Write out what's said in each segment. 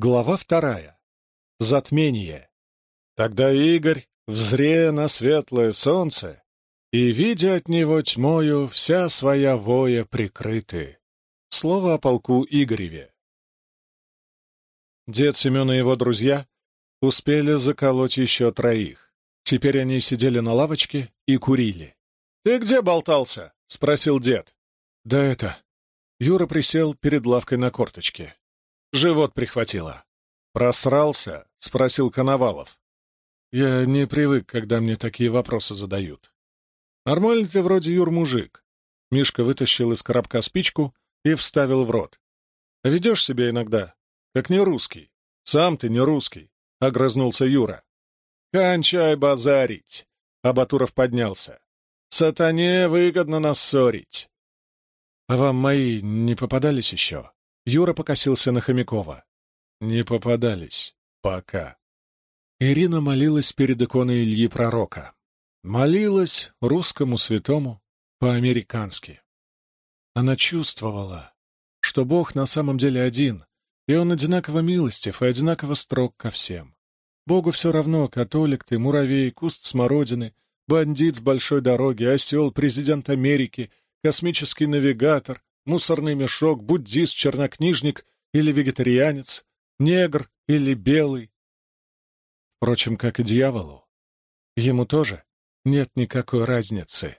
Глава вторая. Затмение. Тогда Игорь, взрея на светлое солнце, и, видя от него тьмою, вся своя воя прикрыты. Слово о полку Игореве. Дед Семен и его друзья успели заколоть еще троих. Теперь они сидели на лавочке и курили. «Ты где болтался?» — спросил дед. «Да это...» Юра присел перед лавкой на корточке. Живот прихватило. «Просрался?» — спросил Коновалов. «Я не привык, когда мне такие вопросы задают». «Нормальный ты вроде Юр мужик». Мишка вытащил из коробка спичку и вставил в рот. «А ведешь себя иногда, как не русский. Сам ты не русский», — огрызнулся Юра. «Кончай базарить!» — Абатуров поднялся. «Сатане выгодно нас ссорить». «А вам мои не попадались еще?» Юра покосился на Хомякова. «Не попадались. Пока». Ирина молилась перед иконой Ильи Пророка. Молилась русскому святому по-американски. Она чувствовала, что Бог на самом деле один, и Он одинаково милостив и одинаково строг ко всем. Богу все равно, католик ты, муравей, куст смородины, бандит с большой дороги, осел, президент Америки, космический навигатор, мусорный мешок, буддист, чернокнижник или вегетарианец, негр или белый. Впрочем, как и дьяволу. Ему тоже нет никакой разницы.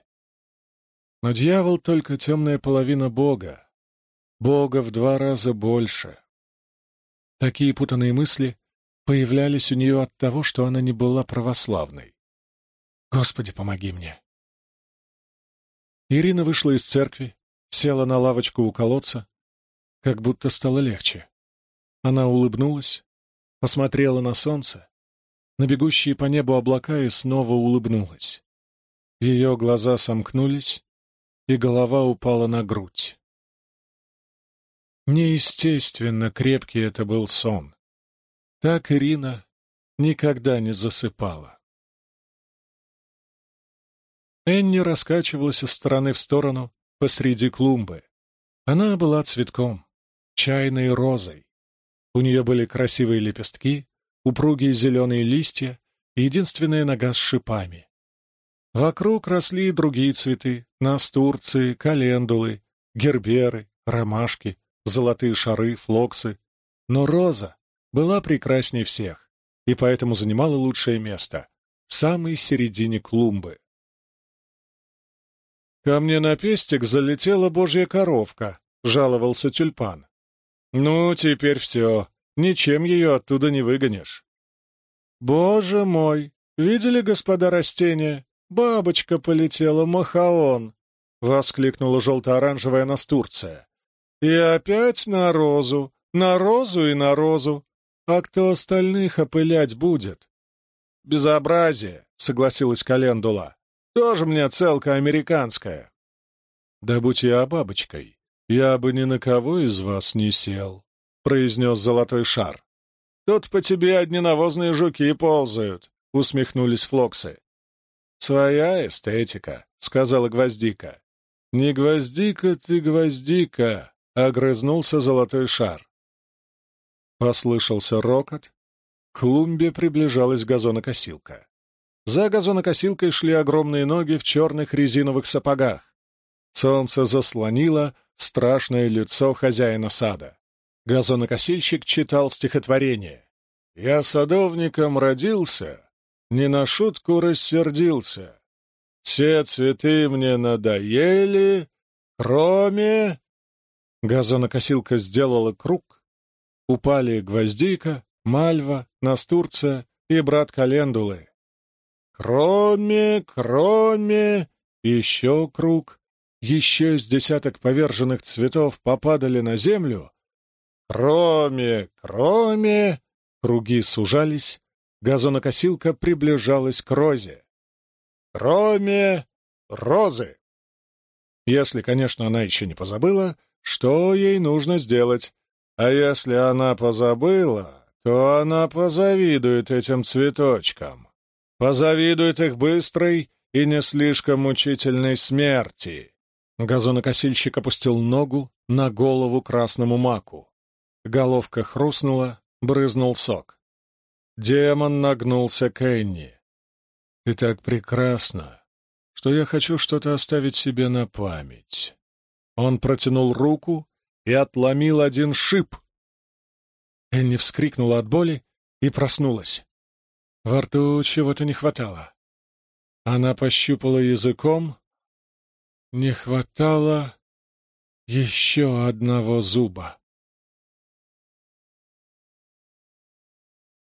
Но дьявол — только темная половина Бога. Бога в два раза больше. Такие путанные мысли появлялись у нее от того, что она не была православной. Господи, помоги мне. Ирина вышла из церкви, села на лавочку у колодца, как будто стало легче. Она улыбнулась, посмотрела на солнце, на бегущие по небу облака и снова улыбнулась. Ее глаза сомкнулись, и голова упала на грудь. Неестественно крепкий это был сон. Так Ирина никогда не засыпала. Энни раскачивалась из стороны в сторону, посреди клумбы. Она была цветком, чайной розой. У нее были красивые лепестки, упругие зеленые листья и единственная нога с шипами. Вокруг росли другие цветы — настурции, календулы, герберы, ромашки, золотые шары, флоксы. Но роза была прекрасней всех и поэтому занимала лучшее место — в самой середине клумбы. «Ко мне на пестик залетела божья коровка», — жаловался тюльпан. «Ну, теперь все. Ничем ее оттуда не выгонишь». «Боже мой! Видели, господа, растения? Бабочка полетела, махаон!» — воскликнула желто-оранжевая настурция. «И опять на розу, на розу и на розу. А кто остальных опылять будет?» «Безобразие!» — согласилась Календула. Тоже мне целка американская. Да будь я бабочкой, я бы ни на кого из вас не сел, — произнес золотой шар. Тут по тебе одни навозные жуки ползают, — усмехнулись флоксы. Своя эстетика, — сказала гвоздика. Не гвоздика ты, гвоздика, — огрызнулся золотой шар. Послышался рокот. К клумбе приближалась газонокосилка. За газонокосилкой шли огромные ноги в черных резиновых сапогах. Солнце заслонило страшное лицо хозяина сада. Газонокосильщик читал стихотворение. «Я садовником родился, не на шутку рассердился. Все цветы мне надоели, кроме...» Газонокосилка сделала круг. Упали гвоздика, мальва, настурция и брат календулы. Кроме, кроме... Еще круг. Еще с десяток поверженных цветов попадали на землю. Кроме, кроме... Круги сужались. Газонокосилка приближалась к розе. Кроме розы. Если, конечно, она еще не позабыла, что ей нужно сделать. А если она позабыла, то она позавидует этим цветочкам позавидует их быстрой и не слишком мучительной смерти. Газонокосильщик опустил ногу на голову красному маку. Головка хрустнула, брызнул сок. Демон нагнулся к Энни. «Ты так прекрасна, что я хочу что-то оставить себе на память». Он протянул руку и отломил один шип. Энни вскрикнула от боли и проснулась. Во рту чего-то не хватало. Она пощупала языком. Не хватало еще одного зуба.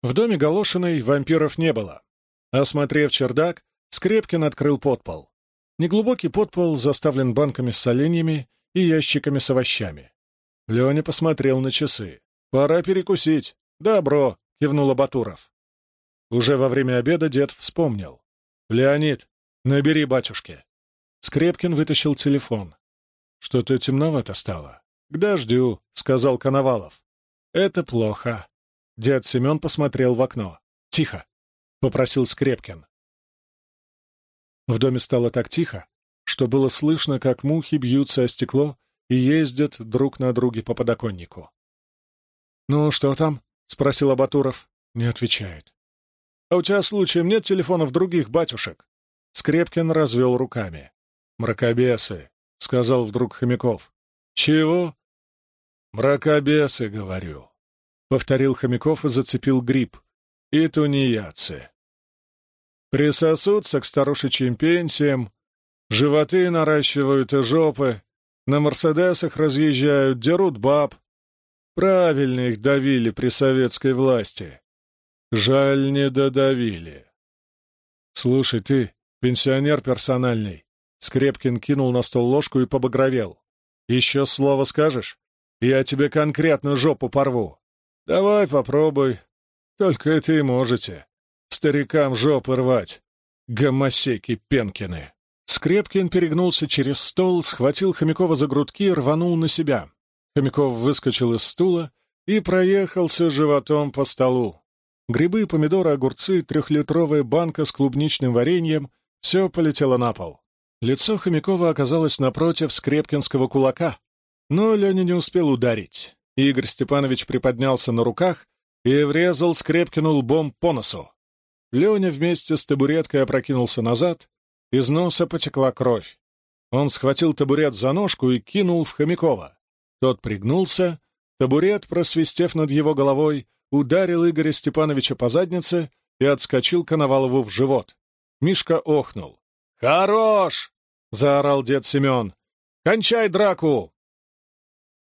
В доме Галошиной вампиров не было. Осмотрев чердак, Скрепкин открыл подпол. Неглубокий подпол заставлен банками с соленьями и ящиками с овощами. Леня посмотрел на часы. «Пора перекусить». «Добро», — кивнул Батуров. Уже во время обеда дед вспомнил. «Леонид, набери батюшке». Скрепкин вытащил телефон. «Что-то темновато стало». «К дождю», — сказал Коновалов. «Это плохо». Дед Семен посмотрел в окно. «Тихо», — попросил Скрепкин. В доме стало так тихо, что было слышно, как мухи бьются о стекло и ездят друг на друге по подоконнику. «Ну, что там?» — спросил Абатуров. Не отвечает. «А у тебя, случаем, нет телефонов других батюшек?» Скрепкин развел руками. «Мракобесы», — сказал вдруг Хомяков. «Чего?» «Мракобесы, говорю», — повторил Хомяков и зацепил гриб. «И тунеядцы. Присосутся к старушечьим пенсиям, животы наращивают и жопы, на «Мерседесах» разъезжают, дерут баб. Правильно их давили при советской власти. Жаль, не додавили. Слушай, ты, пенсионер персональный, Скрепкин кинул на стол ложку и побагровел. Еще слово скажешь? Я тебе конкретно жопу порву. Давай попробуй. Только это и можете старикам жопы рвать. Гомосеки Пенкины. Скрепкин перегнулся через стол, схватил Хомякова за грудки и рванул на себя. Хомяков выскочил из стула и проехался животом по столу. Грибы, помидоры, огурцы, трехлитровая банка с клубничным вареньем — все полетело на пол. Лицо Хомякова оказалось напротив скрепкинского кулака, но Леня не успел ударить. Игорь Степанович приподнялся на руках и врезал Скрепкину лбом по носу. Леня вместе с табуреткой опрокинулся назад, из носа потекла кровь. Он схватил табурет за ножку и кинул в Хомякова. Тот пригнулся, табурет, просвистев над его головой, ударил Игоря Степановича по заднице и отскочил Коновалову в живот. Мишка охнул. «Хорош!» — заорал дед Семен. «Кончай драку!»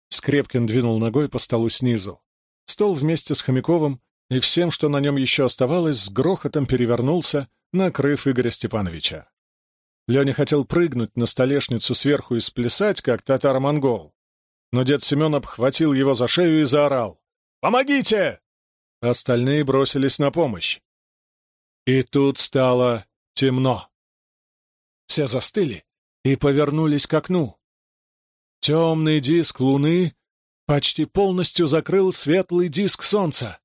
Скрепкин двинул ногой по столу снизу. Стол вместе с Хомяковым и всем, что на нем еще оставалось, с грохотом перевернулся, накрыв Игоря Степановича. Леня хотел прыгнуть на столешницу сверху и сплясать, как татаро-монгол. Но дед Семен обхватил его за шею и заорал. «Помогите!» Остальные бросились на помощь. И тут стало темно. Все застыли и повернулись к окну. Темный диск луны почти полностью закрыл светлый диск солнца.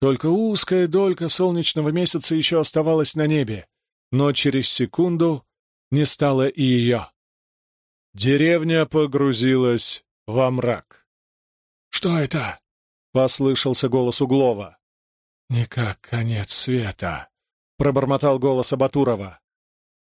Только узкая долька солнечного месяца еще оставалась на небе, но через секунду не стало и ее. Деревня погрузилась во мрак. «Что это?» — послышался голос Углова. «Никак конец света», — пробормотал голос Абатурова.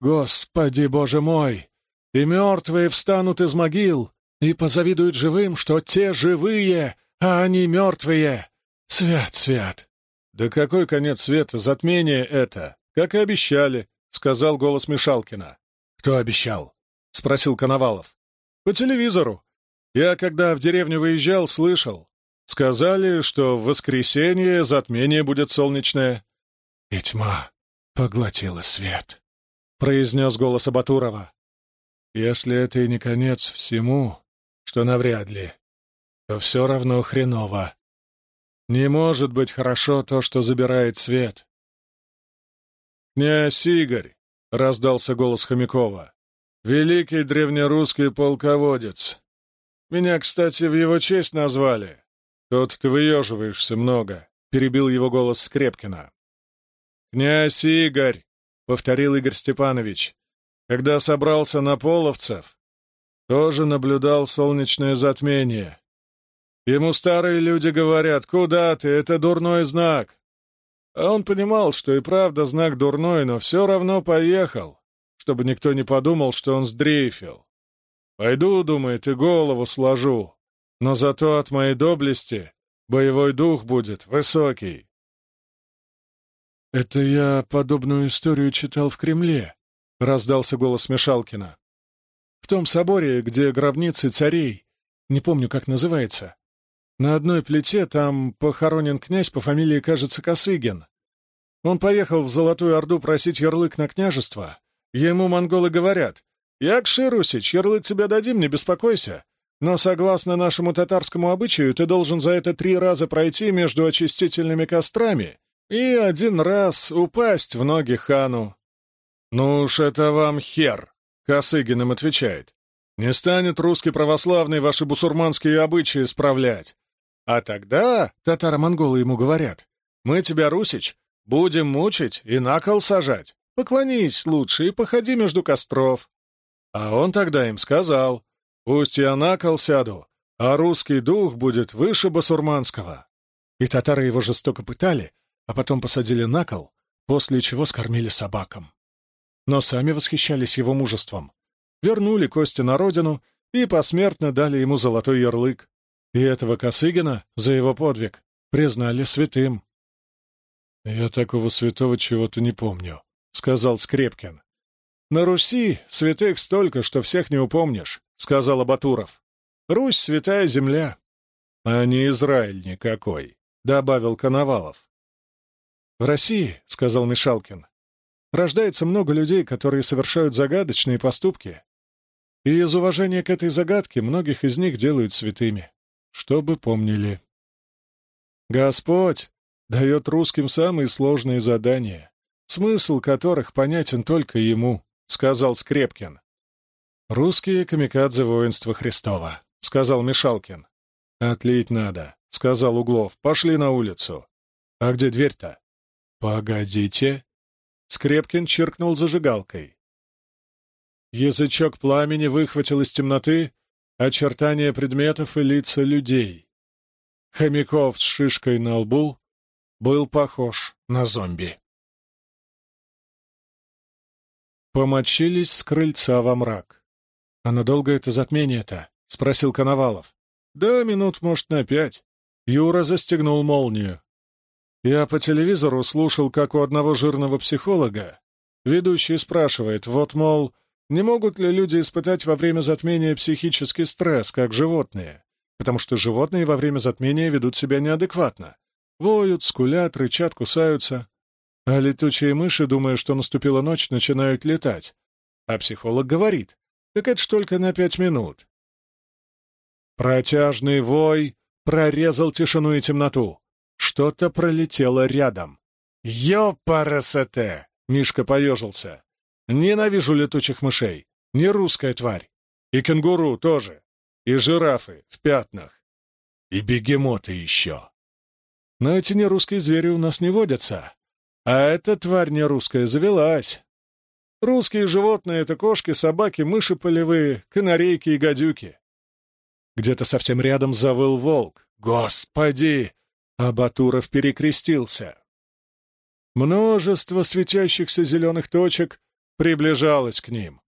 «Господи, боже мой! И мертвые встанут из могил и позавидуют живым, что те живые, а они мертвые!» «Свят, свят!» «Да какой конец света? Затмение это! Как и обещали!» — сказал голос Мишалкина. «Кто обещал?» — спросил Коновалов. «По телевизору. Я, когда в деревню выезжал, слышал. Сказали, что в воскресенье затмение будет солнечное». «И тьма поглотила свет», — произнес голос Абатурова. «Если это и не конец всему, что навряд ли, то все равно хреново. Не может быть хорошо то, что забирает свет. «Князь Игорь!» — раздался голос Хомякова. «Великий древнерусский полководец. Меня, кстати, в его честь назвали. Тут ты выеживаешься много», — перебил его голос Скрепкина. «Князь Игорь!» — повторил Игорь Степанович. «Когда собрался на половцев, тоже наблюдал солнечное затмение. Ему старые люди говорят, куда ты, это дурной знак. А он понимал, что и правда знак дурной, но все равно поехал, чтобы никто не подумал, что он сдрейфил. Пойду, думает, и голову сложу, но зато от моей доблести боевой дух будет высокий. «Это я подобную историю читал в Кремле», — раздался голос Мешалкина. «В том соборе, где гробницы царей, не помню, как называется. На одной плите там похоронен князь по фамилии, кажется, Косыгин. Он поехал в Золотую Орду просить ярлык на княжество. Ему монголы говорят, «Якши, Русич, ярлык тебе дадим, не беспокойся. Но согласно нашему татарскому обычаю, ты должен за это три раза пройти между очистительными кострами и один раз упасть в ноги хану. «Ну уж это вам хер!» — Косыгин им отвечает. «Не станет русский православный ваши бусурманские обычаи справлять. А тогда, татаро-монголы ему говорят, мы тебя, Русич, будем мучить и на кол сажать. Поклонись лучше и походи между костров». А он тогда им сказал, пусть я на кол сяду, а русский дух будет выше басурманского. И татары его жестоко пытали, а потом посадили на кол, после чего скормили собакам. Но сами восхищались его мужеством. Вернули кости на родину и посмертно дали ему золотой ярлык. И этого Косыгина за его подвиг признали святым. «Я такого святого чего-то не помню», — сказал Скрепкин. «На Руси святых столько, что всех не упомнишь», — сказал Абатуров. «Русь — святая земля». «А не Израиль никакой», — добавил Коновалов. «В России, — сказал Мишалкин, — рождается много людей, которые совершают загадочные поступки, и из уважения к этой загадке многих из них делают святыми, чтобы помнили. Господь дает русским самые сложные задания, смысл которых понятен только ему, — сказал Скрепкин. «Русские камикадзе воинства Христова», — сказал Мишалкин. «Отлить надо», — сказал Углов. «Пошли на улицу». «А где дверь-то?» «Погодите!» Скрепкин чиркнул зажигалкой. Язычок пламени выхватил из темноты очертания предметов и лица людей. Хомяков с шишкой на лбу был похож на зомби. Помочились с крыльца во мрак. «А надолго это затмение-то?» — спросил Коновалов. «Да, минут, может, на пять». Юра застегнул молнию. Я по телевизору слушал, как у одного жирного психолога ведущий спрашивает, вот, мол, не могут ли люди испытать во время затмения психический стресс, как животные? Потому что животные во время затмения ведут себя неадекватно. Воют, скулят, рычат, кусаются. А летучие мыши, думая, что наступила ночь, начинают летать. А психолог говорит, так это ж только на пять минут. Протяжный вой прорезал тишину и темноту. Что-то пролетело рядом. «Ёпарасоте!» — Мишка поежился. «Ненавижу летучих мышей. Не русская тварь. И кенгуру тоже. И жирафы в пятнах. И бегемоты еще. Но эти нерусские звери у нас не водятся. А эта тварь нерусская завелась. Русские животные — это кошки, собаки, мыши полевые, канарейки и гадюки. Где-то совсем рядом завыл волк. «Господи!» а Батуров перекрестился. Множество светящихся зеленых точек приближалось к ним.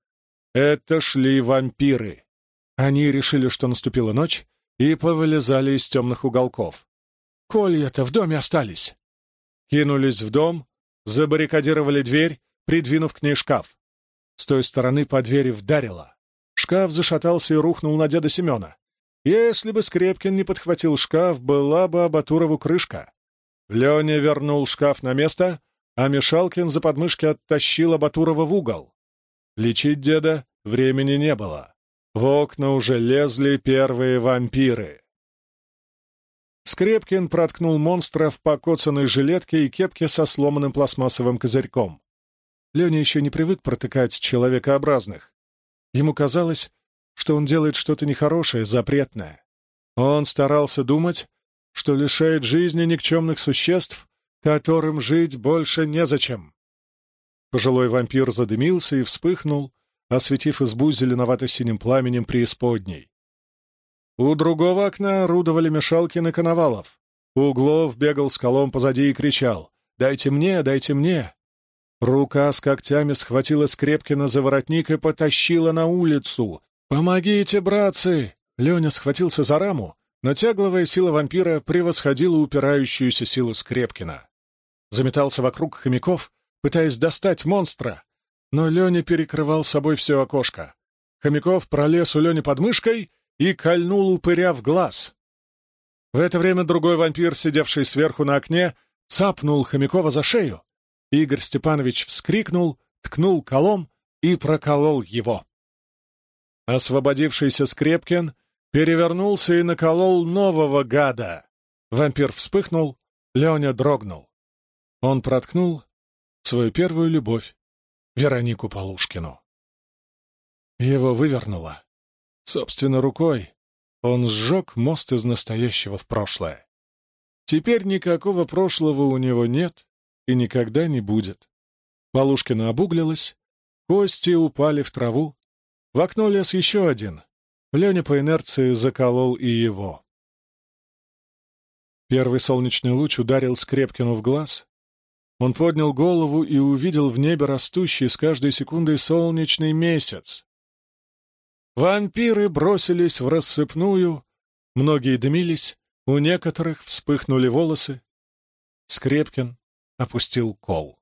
Это шли вампиры. Они решили, что наступила ночь, и повылезали из темных уголков. Колья-то в доме остались. Кинулись в дом, забаррикадировали дверь, придвинув к ней шкаф. С той стороны по двери вдарило. Шкаф зашатался и рухнул на деда Семена. Если бы Скрепкин не подхватил шкаф, была бы Абатурову крышка. Леня вернул шкаф на место, а Мишалкин за подмышки оттащил Абатурова в угол. Лечить деда времени не было. В окна уже лезли первые вампиры. Скрепкин проткнул монстра в покоцанной жилетке и кепке со сломанным пластмассовым козырьком. Леня еще не привык протыкать человекообразных. Ему казалось, что он делает что-то нехорошее, запретное. Он старался думать, что лишает жизни никчемных существ, которым жить больше незачем. Пожилой вампир задымился и вспыхнул, осветив избу зеленовато-синим пламенем преисподней. У другого окна орудовали Мешалкин и Коновалов. Углов бегал с колом позади и кричал «Дайте мне, дайте мне!». Рука с когтями схватила Скрепкина за воротник и потащила на улицу. «Помогите, братцы!» Леня схватился за раму, но тягловая сила вампира превосходила упирающуюся силу Скрепкина. Заметался вокруг хомяков, пытаясь достать монстра, но Леня перекрывал собой все окошко. Хомяков пролез у Лени под мышкой и кольнул упыря в глаз. В это время другой вампир, сидевший сверху на окне, цапнул Хомякова за шею. Игорь Степанович вскрикнул, ткнул колом и проколол его. Освободившийся Скрепкин перевернулся и наколол нового гада. Вампир вспыхнул, Леня дрогнул. Он проткнул свою первую любовь, Веронику Полушкину. Его вывернуло. Собственно, рукой он сжег мост из настоящего в прошлое. Теперь никакого прошлого у него нет и никогда не будет. Полушкина обуглилась, кости упали в траву. В окно лез еще один. Леня по инерции заколол и его. Первый солнечный луч ударил Скрепкину в глаз. Он поднял голову и увидел в небе растущий с каждой секундой солнечный месяц. Вампиры бросились в рассыпную, многие дымились, у некоторых вспыхнули волосы. Скрепкин опустил кол.